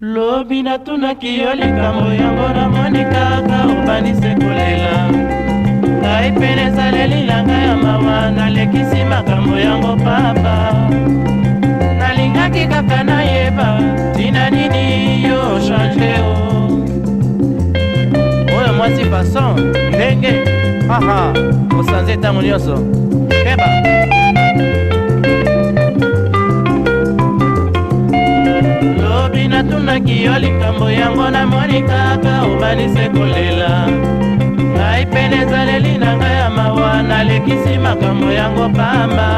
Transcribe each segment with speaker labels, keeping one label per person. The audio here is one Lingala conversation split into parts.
Speaker 1: lobi natunaki yo likambo yango namoni kaka obanise kolela ngai mpe nazaleli na ngai ya mawa nalekisi makambo yango papa nalingaki kaka nayeba tina nini yo ochange o oyo mwasi fason ndenge aha mosanze ntango nyonso otunaki yo likambo yango namoni kaka obanise kolela ngai pene ezaleli na ngai ya mawa nalekisi makambo yango pamba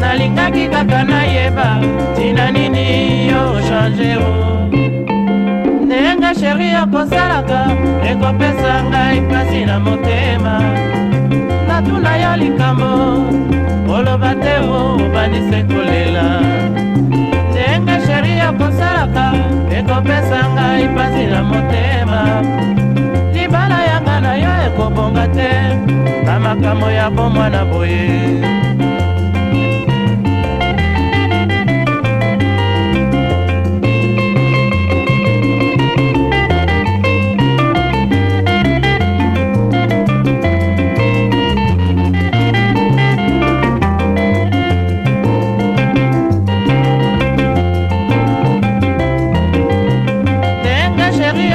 Speaker 1: nalingaki kaka nayeba ntina nini yo ochange o ndenge sheri okosalaka ekopesa ngai mpasi na motema makambo ya bomwana boye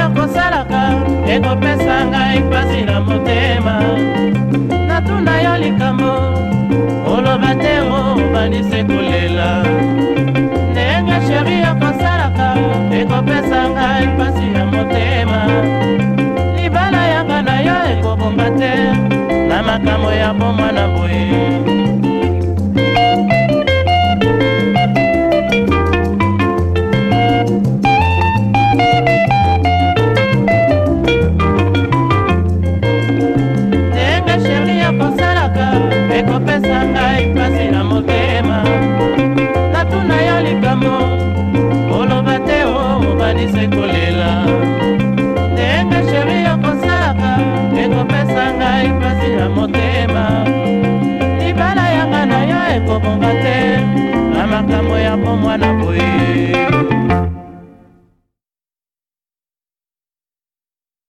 Speaker 1: ekosalaka ekopesa ngai mpasi na nakanisi kolela ndenge sheri okosalaka ekopesa ngai mpasi ya motema libala yanga na yo ekobonga te na makambo ya bomwana boye nakanisa ekolela ndenge sheri okosalaka ekopesa ngai mpasi ya motema libala yanga na yo ekobonga